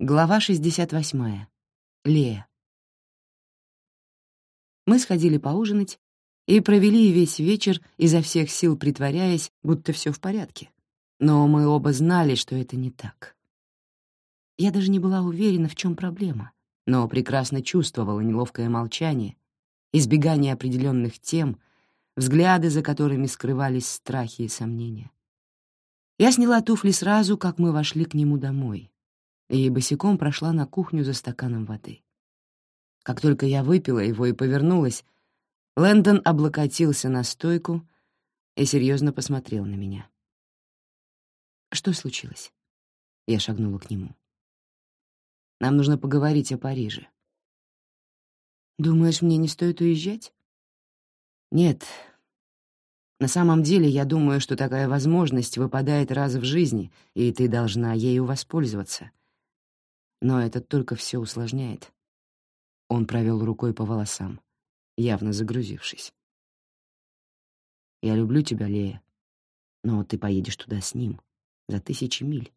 Глава 68. Лея. Мы сходили поужинать и провели весь вечер, изо всех сил притворяясь, будто все в порядке. Но мы оба знали, что это не так. Я даже не была уверена, в чем проблема, но прекрасно чувствовала неловкое молчание, избегание определенных тем, взгляды, за которыми скрывались страхи и сомнения. Я сняла туфли сразу, как мы вошли к нему домой — и босиком прошла на кухню за стаканом воды. Как только я выпила его и повернулась, Лэндон облокотился на стойку и серьезно посмотрел на меня. «Что случилось?» Я шагнула к нему. «Нам нужно поговорить о Париже». «Думаешь, мне не стоит уезжать?» «Нет. На самом деле, я думаю, что такая возможность выпадает раз в жизни, и ты должна ею воспользоваться», но это только все усложняет. Он провел рукой по волосам, явно загрузившись. «Я люблю тебя, Лея, но ты поедешь туда с ним, за тысячи миль.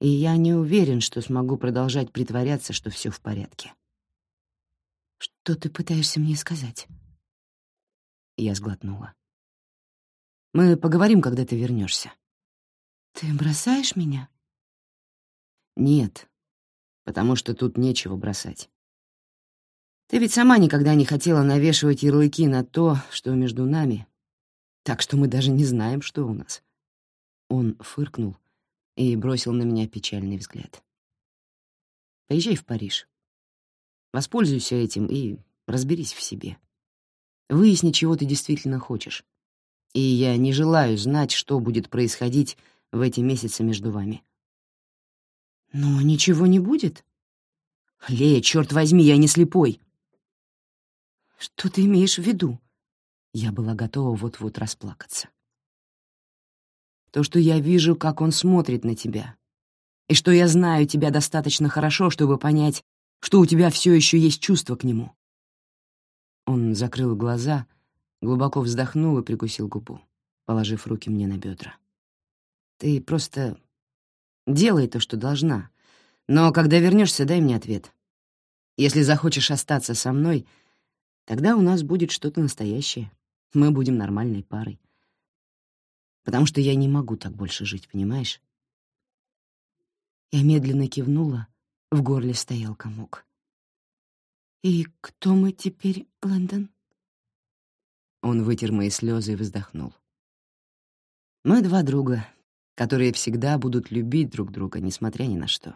И я не уверен, что смогу продолжать притворяться, что все в порядке». «Что ты пытаешься мне сказать?» Я сглотнула. «Мы поговорим, когда ты вернешься. «Ты бросаешь меня?» «Нет, потому что тут нечего бросать. Ты ведь сама никогда не хотела навешивать ярлыки на то, что между нами, так что мы даже не знаем, что у нас. Он фыркнул и бросил на меня печальный взгляд. Поезжай в Париж. Воспользуйся этим и разберись в себе. Выясни, чего ты действительно хочешь. И я не желаю знать, что будет происходить в эти месяцы между вами. «Но ничего не будет?» «Лея, черт возьми, я не слепой!» «Что ты имеешь в виду?» Я была готова вот-вот расплакаться. «То, что я вижу, как он смотрит на тебя, и что я знаю тебя достаточно хорошо, чтобы понять, что у тебя все еще есть чувство к нему». Он закрыл глаза, глубоко вздохнул и прикусил губу, положив руки мне на бедра. «Ты просто Делай то, что должна. Но когда вернешься, дай мне ответ. Если захочешь остаться со мной, тогда у нас будет что-то настоящее. Мы будем нормальной парой. Потому что я не могу так больше жить, понимаешь? Я медленно кивнула, в горле стоял комок. «И кто мы теперь, Лэндон?» Он вытер мои слезы и вздохнул. «Мы два друга, которые всегда будут любить друг друга, несмотря ни на что.